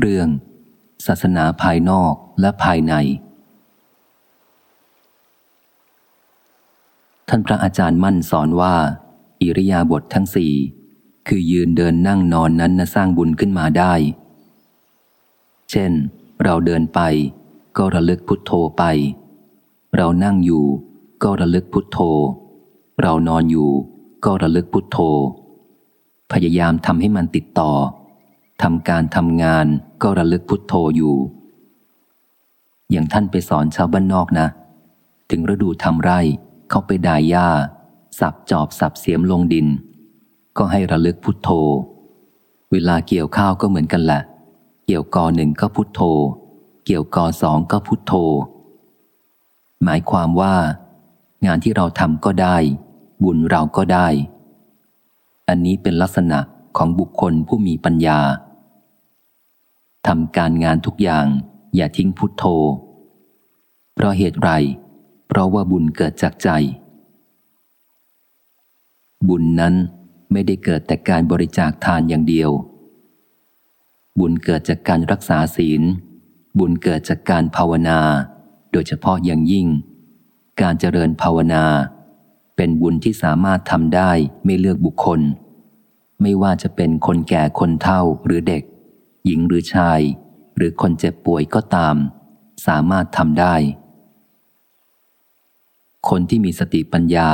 เรื่อง ศาสนาภายนอกและภายใน ท่านพระอาจารย์มั่นสอนว่า อิริยาบถททั้งสี่คือยืนเดินนั่งนอนนั้นนะสร้างบุญขึ้นมาได้ เช่น เราเดินไป ก็ระลึกพุทโธไป เรานั่งอยู่ ก็ระลึกพุทโธ เรานอนอยู่ ก็ระลึกพุทโธ พยายามทำให้มันติดต่อ ทำการทำงานก็ระลึกพุทโธอยู่ อย่างท่านไปสอนชาวบ้านนอกนะ ถึงฤดูทำไร่เขาไปดายหญ้า สับจอบสับเสียมลงดิน ก็ให้ระลึกพุทโธ เวลาเกี่ยวข้าวก็เหมือนกันแหละ เกี่ยวกอหนึ่งก็พุทโธ เกี่ยวกอสองก็พุทโธ หมายความว่า งานที่เราทำก็ได้ บุญเราก็ได้ อันนี้เป็นลักษณะของบุคคลผู้มีปัญญา ทำการงานทุกอย่าง อย่าทิ้งพุทโธ เพราะเหตุไร เพราะว่าบุญเกิดจากใจ บุญนั้นไม่ได้เกิดแต่การบริจาคทานอย่างเดียว บุญเกิดจากการรักษาศีล บุญเกิดจากการภาวนา โดยเฉพาะอย่างยิ่ง การเจริญภาวนา เป็นบุญที่สามารถทำได้ไม่เลือกบุคคล ไม่ว่าจะเป็นคนแก่คนเฒ่าหรือเด็ก หญิงหรือชาย หรือคนเจ็บป่วยก็ตาม สามารถทำได้ คนที่มีสติปัญญา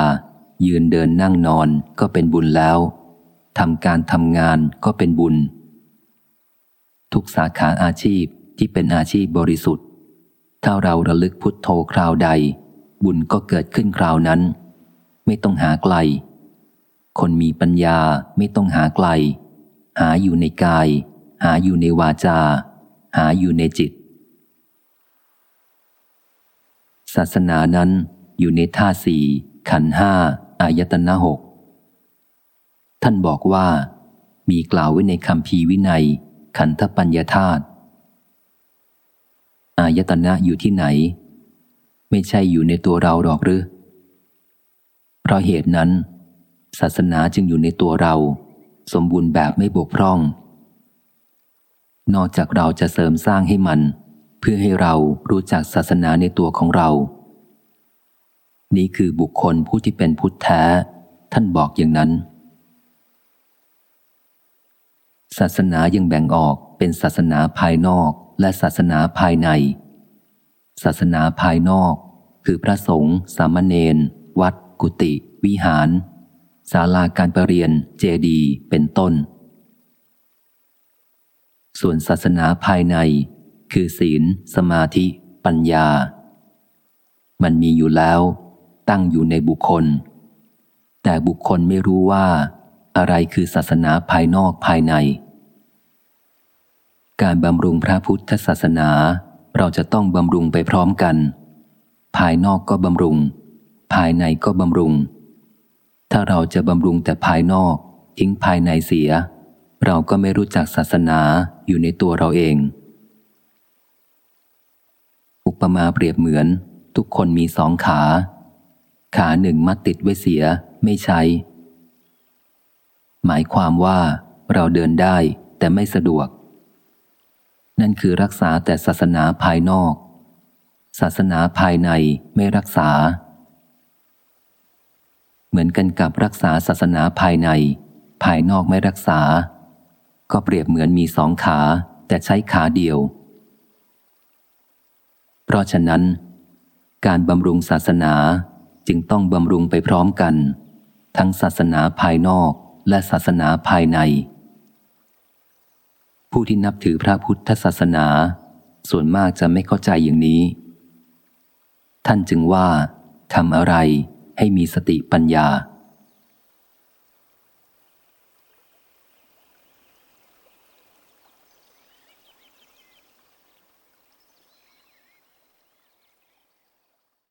ยืนเดินนั่งนอนก็เป็นบุญแล้วทำการทำงานก็เป็นบุญ ทุกสาขาอาชีพที่เป็นอาชีพบริสุทธิ์ ถ้าเราระลึกพุทโธคราวใด บุญก็เกิดขึ้นคราวนั้น ไม่ต้องหาไกล คนมีปัญญาไม่ต้องหาไกล หาอยู่ในกาย หาอยู่ในวาจา หาอยู่ในจิต ศาสนานั้นอยู่ในท่าสี่ขันห้าอายตนะหกท่านบอกว่า มีกล่าวไว้ในคำพีวินัย ขันธปัญญาธาตุอายตนะอยู่ที่ไหน ไม่ใช่อยู่ในตัวเราหรอกหรือเพราะเหตุนั้น ศาสนาจึงอยู่ในตัวเรา สมบูรณ์แบบไม่บกพร่อง นอกจากเราจะเสริมสร้างให้มัน เพื่อให้เรารู้จักศาสนาในตัวของเรา นี่คือบุคคลผู้ที่เป็นพุทธแท้ ท่านบอกอย่างนั้น ศาสนายังแบ่งออกเป็นศาสนาภายนอกและศาสนาภายใน ศาสนาภายนอก คือพระสงฆ์สามเณรวัด กุฏิวิหารศาลาการประเรียน เจดี เป็นต้น ส่วนศาสนาภายใน คือศีล สมาธิ ปัญญา มันมีอยู่แล้ว ตั้งอยู่ในบุคคล แต่บุคคลไม่รู้ว่า อะไรคือศาสนาภายนอกภายใน การบำรุงพระพุทธศาสนา เราจะต้องบำรุงไปพร้อมกัน ภายนอกก็บำรุง ภายในก็บำรุง ถ้าเราจะบำรุงแต่ภายนอก ทิ้งภายในเสีย เราก็ไม่รู้จักศาสนาอยู่ในตัวเราเอง อุปมาเปรียบเหมือน ทุกคนมีสองขา ขาหนึ่งมัดติดไว้เสียไม่ใช้ หมายความว่าเราเดินได้แต่ไม่สะดวก นั่นคือรักษาแต่ศาสนาภายนอก ศาสนาภายในไม่รักษา เหมือนกันกับรักษาศาสนาภายใน ภายนอกไม่รักษา ก็เปรียบเหมือนมีสองขา แต่ใช้ขาเดียว เพราะฉะนั้น การบำรุงศาสนาจึงต้องบำรุงไปพร้อมกัน ทั้งศาสนาภายนอกและศาสนาภายใน ผู้ที่นับถือพระพุทธศาสนา ส่วนมากจะไม่เข้าใจอย่างนี้ ท่านจึงว่าทำอะไรให้มีสติปัญญา